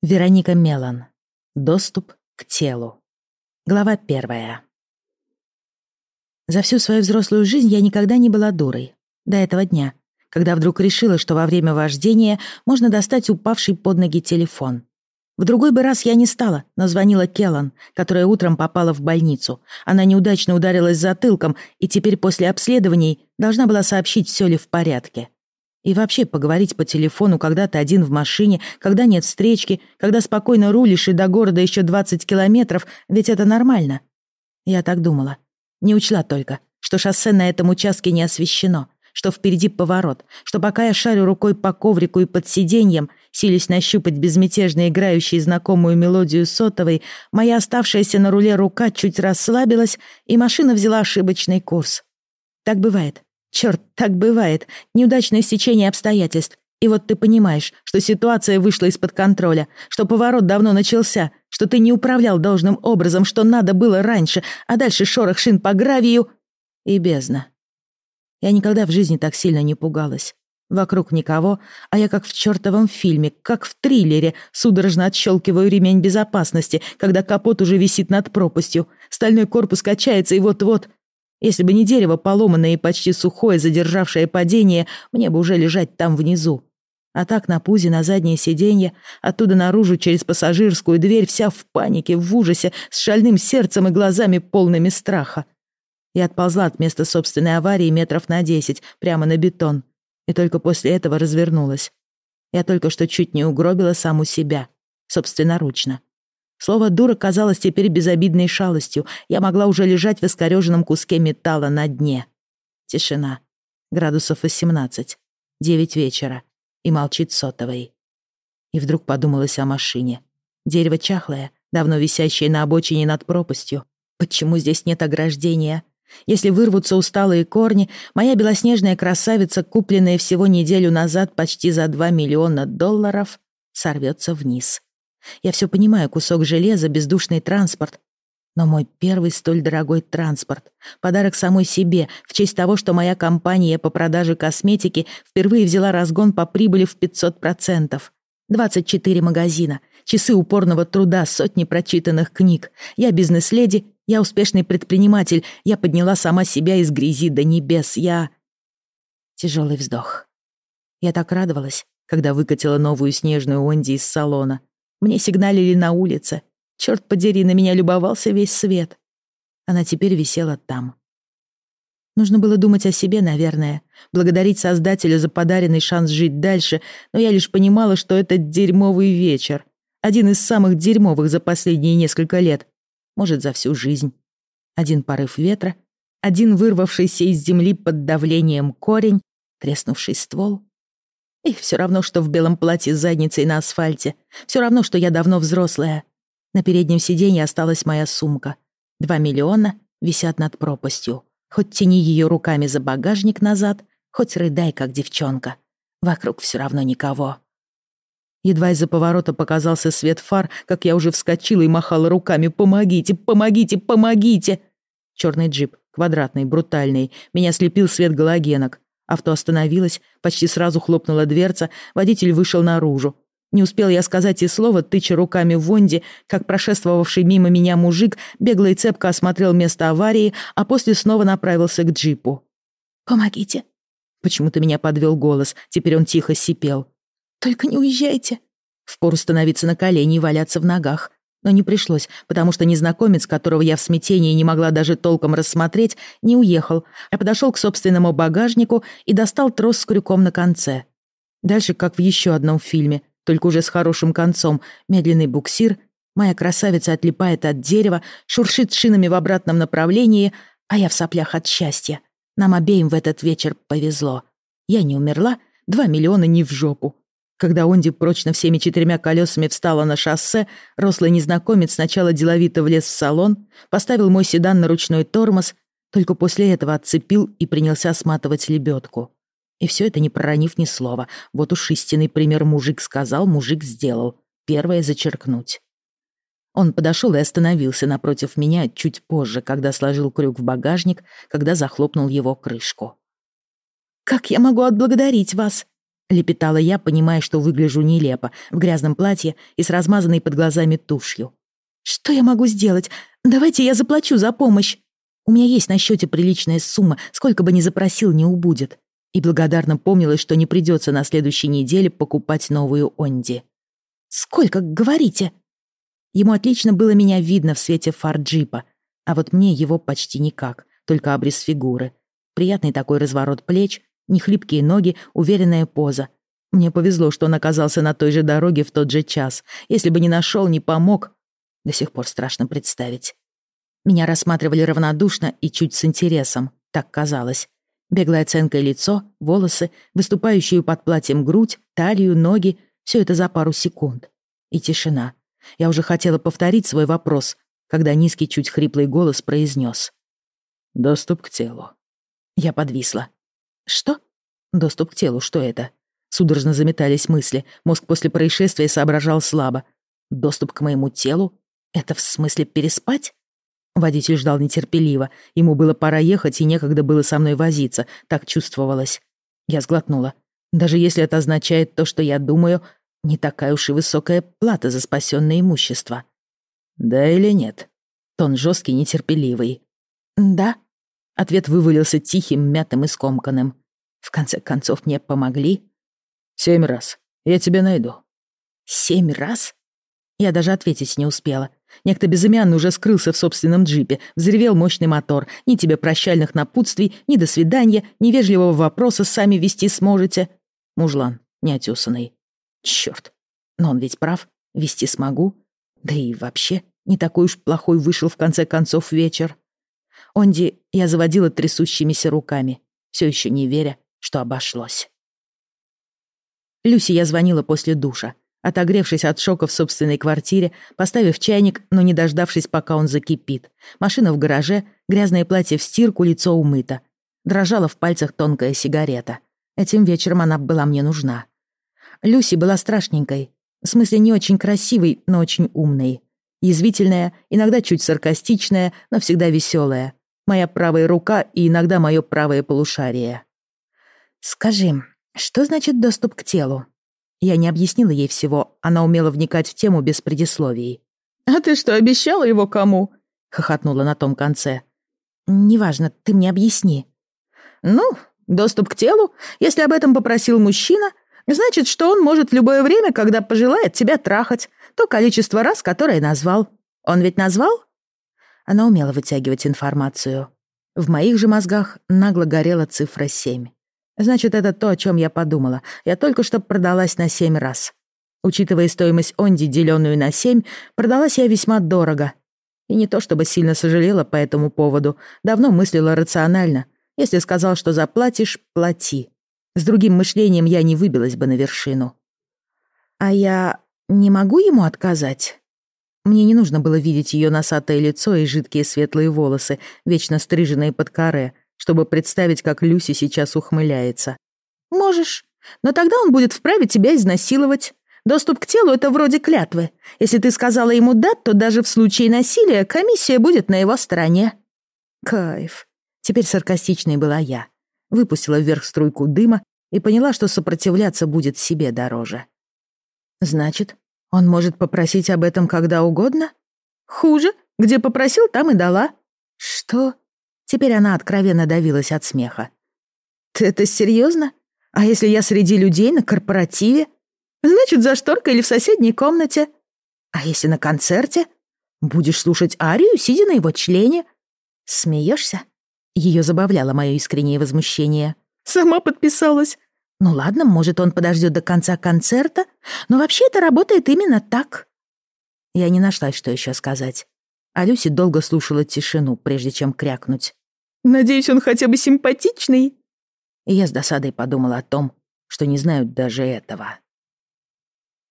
Вероника Мелан. Доступ к телу. Глава первая. За всю свою взрослую жизнь я никогда не была дурой. До этого дня, когда вдруг решила, что во время вождения можно достать упавший под ноги телефон. В другой бы раз я не стала, но звонила Келлан, которая утром попала в больницу. Она неудачно ударилась затылком и теперь после обследований должна была сообщить, все ли в порядке. И вообще поговорить по телефону, когда ты один в машине, когда нет встречки, когда спокойно рулишь и до города еще 20 километров, ведь это нормально. Я так думала. Не учла только, что шоссе на этом участке не освещено, что впереди поворот, что пока я шарю рукой по коврику и под сиденьем, силясь нащупать безмятежно играющую знакомую мелодию сотовой, моя оставшаяся на руле рука чуть расслабилась, и машина взяла ошибочный курс. Так бывает. Черт, так бывает. Неудачное стечение обстоятельств. И вот ты понимаешь, что ситуация вышла из-под контроля, что поворот давно начался, что ты не управлял должным образом, что надо было раньше, а дальше шорох шин по гравию и бездна. Я никогда в жизни так сильно не пугалась. Вокруг никого, а я как в чертовом фильме, как в триллере, судорожно отщелкиваю ремень безопасности, когда капот уже висит над пропастью, стальной корпус качается и вот-вот если бы не дерево поломанное и почти сухое, задержавшее падение, мне бы уже лежать там внизу. А так на пузе, на заднее сиденье, оттуда наружу через пассажирскую дверь, вся в панике, в ужасе, с шальным сердцем и глазами полными страха. Я отползла от места собственной аварии метров на десять, прямо на бетон, и только после этого развернулась. Я только что чуть не угробила саму себя, собственноручно. Слово «дура» казалось теперь безобидной шалостью. Я могла уже лежать в искорёженном куске металла на дне. Тишина. Градусов 18. Девять вечера. И молчит сотовый. И вдруг подумалось о машине. Дерево чахлое, давно висящее на обочине над пропастью. Почему здесь нет ограждения? Если вырвутся усталые корни, моя белоснежная красавица, купленная всего неделю назад почти за 2 миллиона долларов, сорвется вниз. Я все понимаю, кусок железа, бездушный транспорт. Но мой первый столь дорогой транспорт, подарок самой себе, в честь того, что моя компания по продаже косметики впервые взяла разгон по прибыли в 500%. 24 магазина, часы упорного труда, сотни прочитанных книг. Я бизнес-леди, я успешный предприниматель, я подняла сама себя из грязи до небес, я... Тяжелый вздох. Я так радовалась, когда выкатила новую снежную Онди из салона. Мне сигналили на улице. Черт подери, на меня любовался весь свет. Она теперь висела там. Нужно было думать о себе, наверное, благодарить Создателя за подаренный шанс жить дальше, но я лишь понимала, что это дерьмовый вечер. Один из самых дерьмовых за последние несколько лет. Может, за всю жизнь. Один порыв ветра, один вырвавшийся из земли под давлением корень, треснувший ствол — и все равно, что в белом платье с задницей на асфальте. Все равно, что я давно взрослая. На переднем сиденье осталась моя сумка. Два миллиона висят над пропастью. Хоть тяни ее руками за багажник назад, хоть рыдай, как девчонка. Вокруг все равно никого. Едва из-за поворота показался свет фар, как я уже вскочила и махала руками «Помогите! Помогите! Помогите!» Черный джип, квадратный, брутальный, меня слепил свет галогенок. Авто остановилось, почти сразу хлопнула дверца, водитель вышел наружу. Не успел я сказать и слова, тыча руками в Вонде, как прошествовавший мимо меня мужик бегло и цепко осмотрел место аварии, а после снова направился к джипу. «Помогите!» Почему-то меня подвел голос, теперь он тихо сипел. «Только не уезжайте!» Впору становиться на колени и валяться в ногах. Но не пришлось, потому что незнакомец, которого я в смятении не могла даже толком рассмотреть, не уехал, а подошел к собственному багажнику и достал трос с крюком на конце. Дальше, как в еще одном фильме, только уже с хорошим концом, медленный буксир, моя красавица отлипает от дерева, шуршит шинами в обратном направлении, а я в соплях от счастья. Нам обеим в этот вечер повезло. Я не умерла, два миллиона не в жопу. Когда Онди прочно всеми четырьмя колесами встала на шоссе, рослый незнакомец сначала деловито влез в салон, поставил мой седан на ручной тормоз, только после этого отцепил и принялся сматывать лебедку. И все это не проронив ни слова. Вот уж истинный пример мужик сказал, мужик сделал. Первое зачеркнуть. Он подошел и остановился напротив меня чуть позже, когда сложил крюк в багажник, когда захлопнул его крышку. «Как я могу отблагодарить вас?» Лепетала я, понимая, что выгляжу нелепо, в грязном платье и с размазанной под глазами тушью. «Что я могу сделать? Давайте я заплачу за помощь. У меня есть на счете приличная сумма, сколько бы ни запросил, не убудет». И благодарно помнилось, что не придется на следующей неделе покупать новую Онди. «Сколько, говорите?» Ему отлично было меня видно в свете фар джипа, а вот мне его почти никак, только обрез фигуры. Приятный такой разворот плеч, нехлипкие ноги, уверенная поза. Мне повезло, что он оказался на той же дороге в тот же час. Если бы не нашел, не помог, до сих пор страшно представить. Меня рассматривали равнодушно и чуть с интересом, так казалось. Беглая оценка лицо, волосы, выступающую под платьем грудь, талию, ноги — все это за пару секунд. И тишина. Я уже хотела повторить свой вопрос, когда низкий, чуть хриплый голос произнес. «Доступ к телу». Я подвисла. «Что? Доступ к телу, что это?» Судорожно заметались мысли. Мозг после происшествия соображал слабо. «Доступ к моему телу? Это в смысле переспать?» Водитель ждал нетерпеливо. Ему было пора ехать, и некогда было со мной возиться. Так чувствовалось. Я сглотнула. Даже если это означает то, что я думаю, не такая уж и высокая плата за спасенное имущество. Да или нет? Тон жесткий, нетерпеливый. Да. Ответ вывалился тихим, мятым и скомканным. В конце концов, мне помогли. Семь раз. Я тебя найду. Семь раз? Я даже ответить не успела. Некто безымянный уже скрылся в собственном джипе, взревел мощный мотор. Ни тебе прощальных напутствий, ни до свидания, ни вежливого вопроса сами вести сможете. Мужлан, неотесанный. Чёрт. Но он ведь прав, вести смогу. Да и вообще, не такой уж плохой вышел в конце концов вечер. Онди я заводила трясущимися руками, все еще не веря, что обошлось. Люси я звонила после душа, отогревшись от шока в собственной квартире, поставив чайник, но не дождавшись, пока он закипит. Машина в гараже, грязное платье в стирку, лицо умыто. Дрожала в пальцах тонкая сигарета. Этим вечером она была мне нужна. Люси была страшненькой. В смысле, не очень красивой, но очень умной. Язвительная, иногда чуть саркастичная, но всегда веселая. Моя правая рука и иногда мое правое полушарие. «Скажи, что значит доступ к телу?» Я не объяснила ей всего, она умела вникать в тему без предисловий. «А ты что, обещала его кому?» — хохотнула на том конце. «Неважно, ты мне объясни». «Ну, доступ к телу, если об этом попросил мужчина, значит, что он может в любое время, когда пожелает тебя трахать, то количество раз, которое назвал. Он ведь назвал?» Она умела вытягивать информацию. В моих же мозгах нагло горела цифра семь. Значит, это то, о чем я подумала. Я только что продалась на семь раз. Учитывая стоимость Онди, деленную на семь, продалась я весьма дорого. И не то чтобы сильно сожалела по этому поводу. Давно мыслила рационально. Если сказал, что заплатишь, плати. С другим мышлением я не выбилась бы на вершину. А я не могу ему отказать? Мне не нужно было видеть ее носатое лицо и жидкие светлые волосы, вечно стриженные под каре, чтобы представить, как Люси сейчас ухмыляется. «Можешь, но тогда он будет вправе тебя изнасиловать. Доступ к телу — это вроде клятвы. Если ты сказала ему «да», то даже в случае насилия комиссия будет на его стороне». Кайф. Теперь саркастичной была я. Выпустила вверх струйку дыма и поняла, что сопротивляться будет себе дороже. Значит, он может попросить об этом когда угодно? Хуже. Где попросил, там и дала. Что? Теперь она откровенно давилась от смеха. «Ты это серьезно? А если я среди людей на корпоративе? Значит, за шторкой или в соседней комнате? А если на концерте? Будешь слушать арию, сидя на его члене? Смеешься?» Ее забавляло мое искреннее возмущение. «Сама подписалась. Ну ладно, может, он подождет до конца концерта, но вообще это работает именно так». Я не нашла, что еще сказать. А Люси долго слушала тишину, прежде чем крякнуть. Надеюсь, он хотя бы симпатичный?» И я с досадой подумала о том, что не знают даже этого.